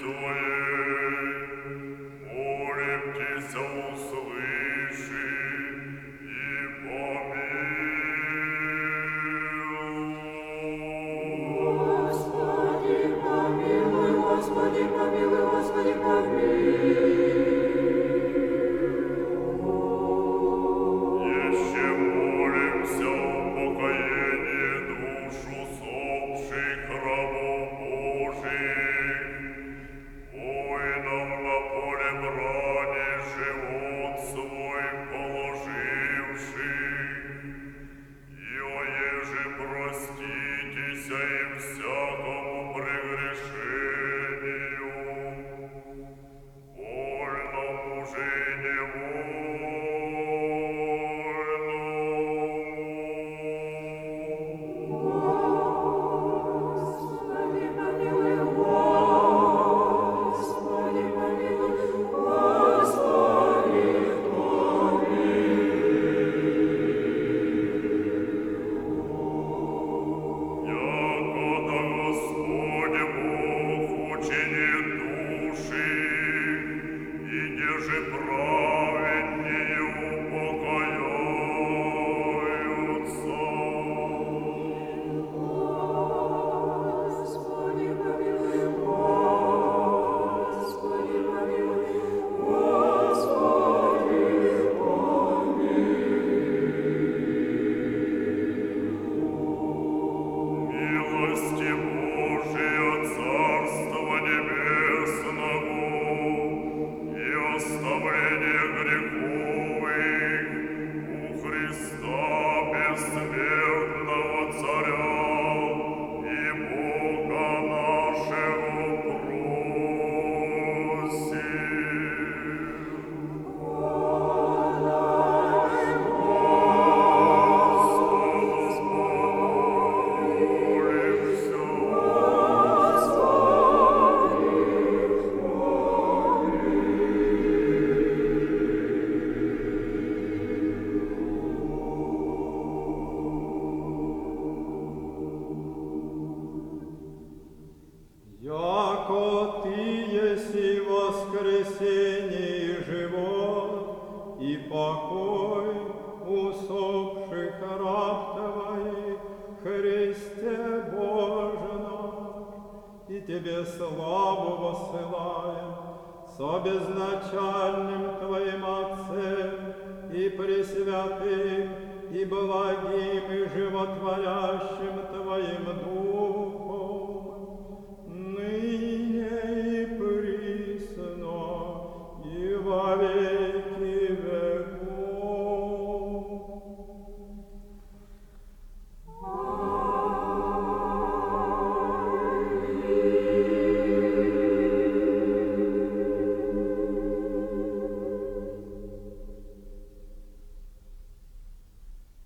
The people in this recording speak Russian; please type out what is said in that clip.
tuul Христо без смерти. воскресение живот и покой усопших раб твои, Христе Боже наш, и Тебе славу воссылаем собезначальным Твоим Отцем и Пресвятым, и благим, и животворящим Твоим Духом.